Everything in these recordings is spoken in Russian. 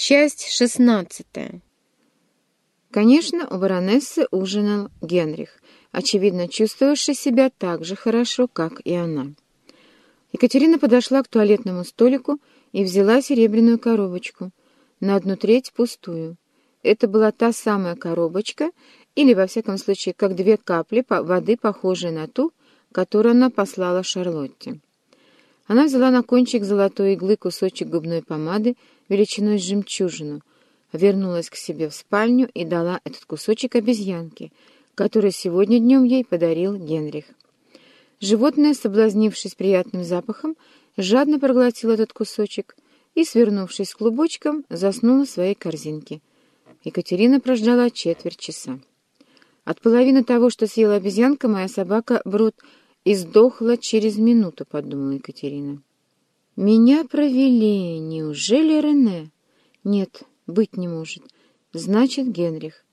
Часть шестнадцатая. Конечно, у баронессы ужинал Генрих, очевидно чувствовавший себя так же хорошо, как и она. Екатерина подошла к туалетному столику и взяла серебряную коробочку, на одну треть пустую. Это была та самая коробочка, или, во всяком случае, как две капли воды, похожие на ту, которую она послала Шарлотте. Она взяла на кончик золотой иглы кусочек губной помады величиной с жемчужину, вернулась к себе в спальню и дала этот кусочек обезьянке, который сегодня днем ей подарил Генрих. Животное, соблазнившись приятным запахом, жадно проглотило этот кусочек и, свернувшись клубочком, заснула в своей корзинке. Екатерина прождала четверть часа. От половины того, что съела обезьянка, моя собака Брут и сдохла через минуту, — подумала Екатерина. «Меня провели. Неужели Рене?» «Нет, быть не может. Значит, Генрих».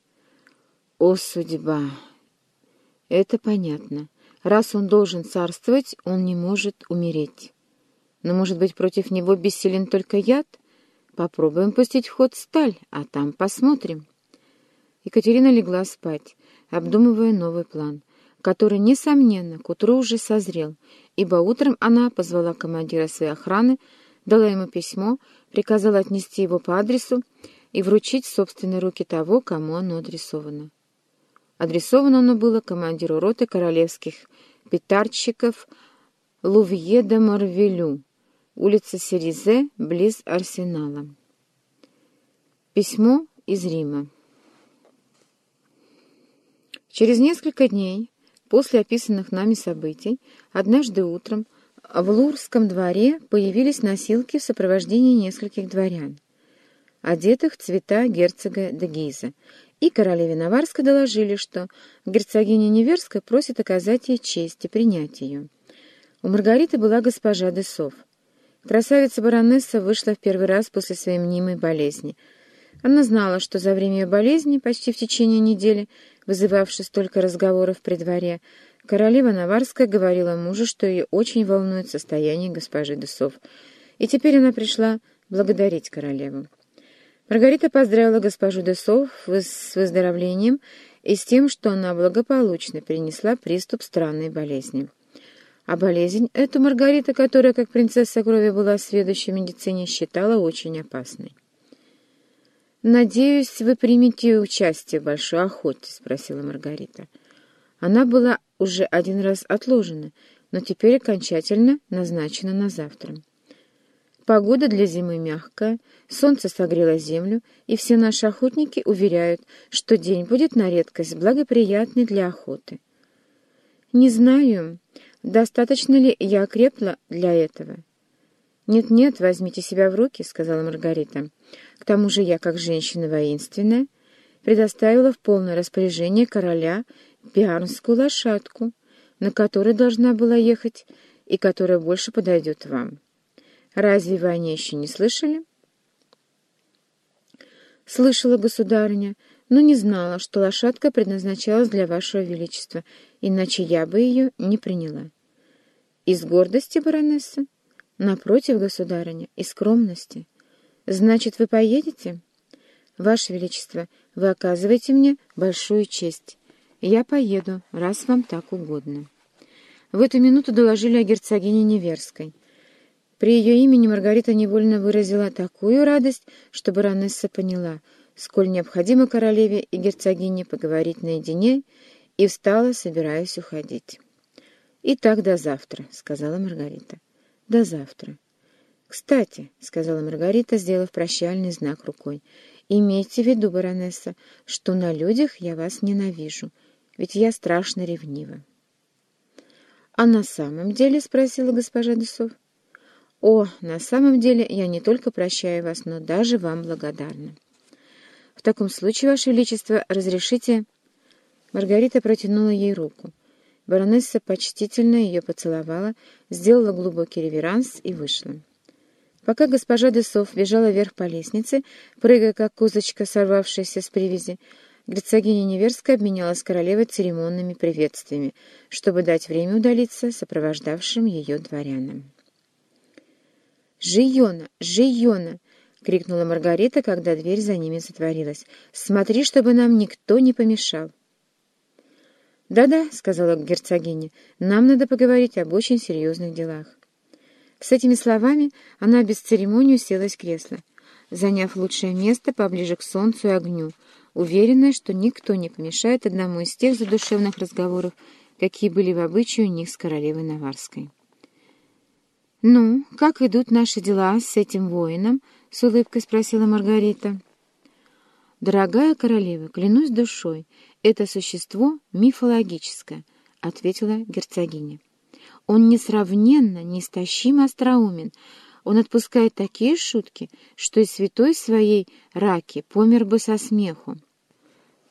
«О, судьба!» «Это понятно. Раз он должен царствовать, он не может умереть. Но, может быть, против него бессилен только яд? Попробуем пустить в ход сталь, а там посмотрим». Екатерина легла спать, обдумывая новый план — который, несомненно, к утру уже созрел, ибо утром она позвала командира своей охраны, дала ему письмо, приказала отнести его по адресу и вручить в собственные руки того, кому оно адресовано. Адресовано оно было командиру роты королевских петарчиков Лувье де Марвелю, улица Серизе, близ Арсенала. Письмо из Рима. Через несколько дней После описанных нами событий, однажды утром в Лурском дворе появились носилки в сопровождении нескольких дворян, одетых в цвета герцога де Гиза, и королеве Наварска доложили, что герцогиня Неверская просит оказать ей честь и принять ее. У Маргариты была госпожа де Сов. Красавица-баронесса вышла в первый раз после своей мнимой болезни. Она знала, что за время ее болезни, почти в течение недели, вызывавший столько разговоров при дворе, королева Наварская говорила мужу, что ее очень волнует состояние госпожи Десов, и теперь она пришла благодарить королеву. Маргарита поздравила госпожу Десов с выздоровлением и с тем, что она благополучно перенесла приступ странной болезни. А болезнь эту Маргарита, которая, как принцесса крови, была сведущей в медицине, считала очень опасной. «Надеюсь, вы примете участие в большой охоте?» — спросила Маргарита. Она была уже один раз отложена, но теперь окончательно назначена на завтра. Погода для зимы мягкая, солнце согрело землю, и все наши охотники уверяют, что день будет на редкость благоприятный для охоты. Не знаю, достаточно ли я окрепла для этого. «Нет-нет, возьмите себя в руки», — сказала Маргарита. «К тому же я, как женщина воинственная, предоставила в полное распоряжение короля пиарнскую лошадку, на которой должна была ехать и которая больше подойдет вам. Разве вы о ней еще не слышали?» «Слышала, государыня, но не знала, что лошадка предназначалась для вашего величества, иначе я бы ее не приняла». «Из гордости, баронесса?» Напротив, государыня, и скромности. Значит, вы поедете? Ваше Величество, вы оказываете мне большую честь. Я поеду, раз вам так угодно. В эту минуту доложили о герцогине Неверской. При ее имени Маргарита невольно выразила такую радость, что баронесса поняла, сколь необходимо королеве и герцогине поговорить наедине, и встала, собираясь уходить. «И так до завтра», — сказала Маргарита. До завтра. «Кстати», — сказала Маргарита, сделав прощальный знак рукой, — «имейте в виду, баронесса, что на людях я вас ненавижу, ведь я страшно ревнива». «А на самом деле?» — спросила госпожа Десов. «О, на самом деле я не только прощаю вас, но даже вам благодарна». «В таком случае, Ваше Величество, разрешите...» Маргарита протянула ей руку. Баронесса почтительно ее поцеловала, сделала глубокий реверанс и вышла. Пока госпожа Десов бежала вверх по лестнице, прыгая, как козочка, сорвавшаяся с привязи, герцогиня Неверская обменялась с королевой церемонными приветствиями, чтобы дать время удалиться сопровождавшим ее дворянам. «Жиона! Жиона! крикнула Маргарита, когда дверь за ними затворилась. «Смотри, чтобы нам никто не помешал!» «Да-да», — сказала герцогиня, — «нам надо поговорить об очень серьезных делах». С этими словами она без церемонии уселась в кресло, заняв лучшее место поближе к солнцу и огню, уверенная, что никто не помешает одному из тех задушевных разговоров, какие были в обычае у них с королевой Наварской. «Ну, как идут наши дела с этим воином?» — с улыбкой спросила Маргарита. «Дорогая королева, клянусь душой, это существо мифологическое», — ответила герцогиня. «Он несравненно, неистощимо остроумен. Он отпускает такие шутки, что и святой своей раки помер бы со смеху.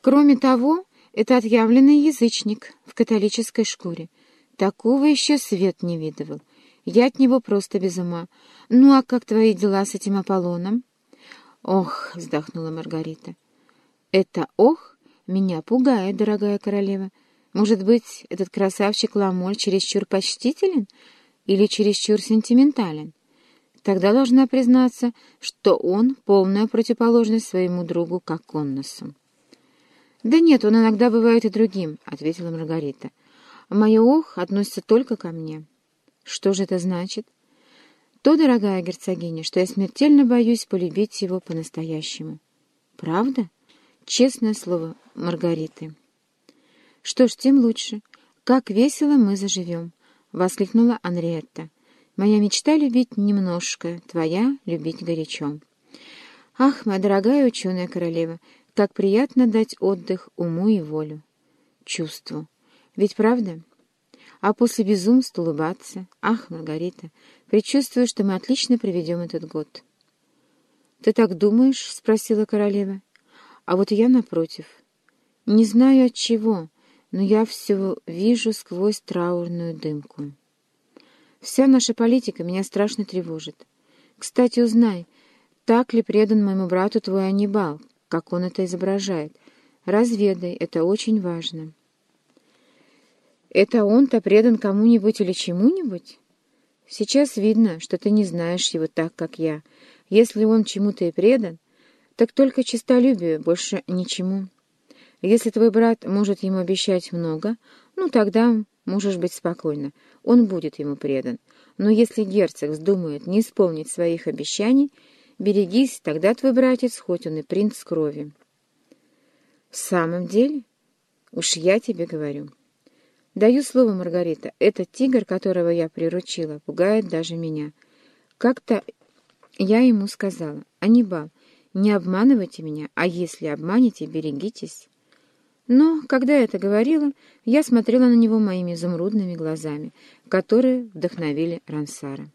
Кроме того, это отъявленный язычник в католической шкуре. Такого еще свет не видывал». Я от него просто без ума. Ну, а как твои дела с этим Аполлоном?» «Ох!» — вздохнула Маргарита. «Это «ох» меня пугает, дорогая королева. Может быть, этот красавчик Ламоль чересчур почтителен или чересчур сентиментален? Тогда должна признаться, что он полная противоположность своему другу Коконносу». «Да нет, он иногда бывает и другим», — ответила Маргарита. «Мое «ох» относится только ко мне». Что же это значит? То, дорогая герцогиня, что я смертельно боюсь полюбить его по-настоящему. Правда? Честное слово Маргариты. Что ж, тем лучше. Как весело мы заживем, — воскликнула Анриетта. Моя мечта — любить немножко, твоя — любить горячо. Ах, моя дорогая ученая королева, как приятно дать отдых уму и волю. Чувству. Ведь правда? а после безумства улыбаться. Ах, Маргарита, предчувствую, что мы отлично проведем этот год. — Ты так думаешь? — спросила королева. — А вот я напротив. Не знаю от чего, но я все вижу сквозь траурную дымку. Вся наша политика меня страшно тревожит. Кстати, узнай, так ли предан моему брату твой Анибал, как он это изображает. Разведай, это очень важно». Это он-то предан кому-нибудь или чему-нибудь? Сейчас видно, что ты не знаешь его так, как я. Если он чему-то и предан, так только честолюбию, больше ничему. Если твой брат может ему обещать много, ну тогда можешь быть спокойна, он будет ему предан. Но если герцог вздумает не исполнить своих обещаний, берегись, тогда твой братец, хоть он и принц крови. В самом деле, уж я тебе говорю... Даю слово, Маргарита, этот тигр, которого я приручила, пугает даже меня. Как-то я ему сказала, Анибал, не обманывайте меня, а если обманете, берегитесь. Но, когда это говорила, я смотрела на него моими изумрудными глазами, которые вдохновили Рансара.